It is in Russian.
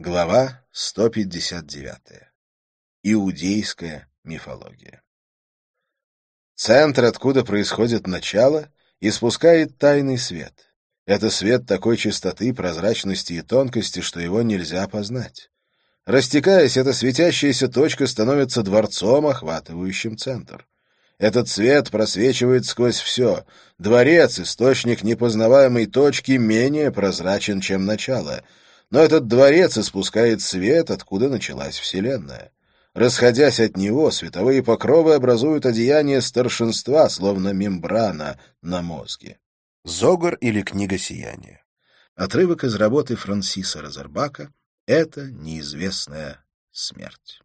Глава 159. Иудейская мифология. Центр, откуда происходит начало, испускает тайный свет. Это свет такой чистоты, прозрачности и тонкости, что его нельзя познать. Растекаясь, эта светящаяся точка становится дворцом, охватывающим центр. Этот свет просвечивает сквозь все. Дворец, источник непознаваемой точки, менее прозрачен, чем начало — но этот дворец испускает свет, откуда началась Вселенная. Расходясь от него, световые покровы образуют одеяние старшинства, словно мембрана на мозге. Зогар или книга сияния. Отрывок из работы Франсиса Розербака «Это неизвестная смерть».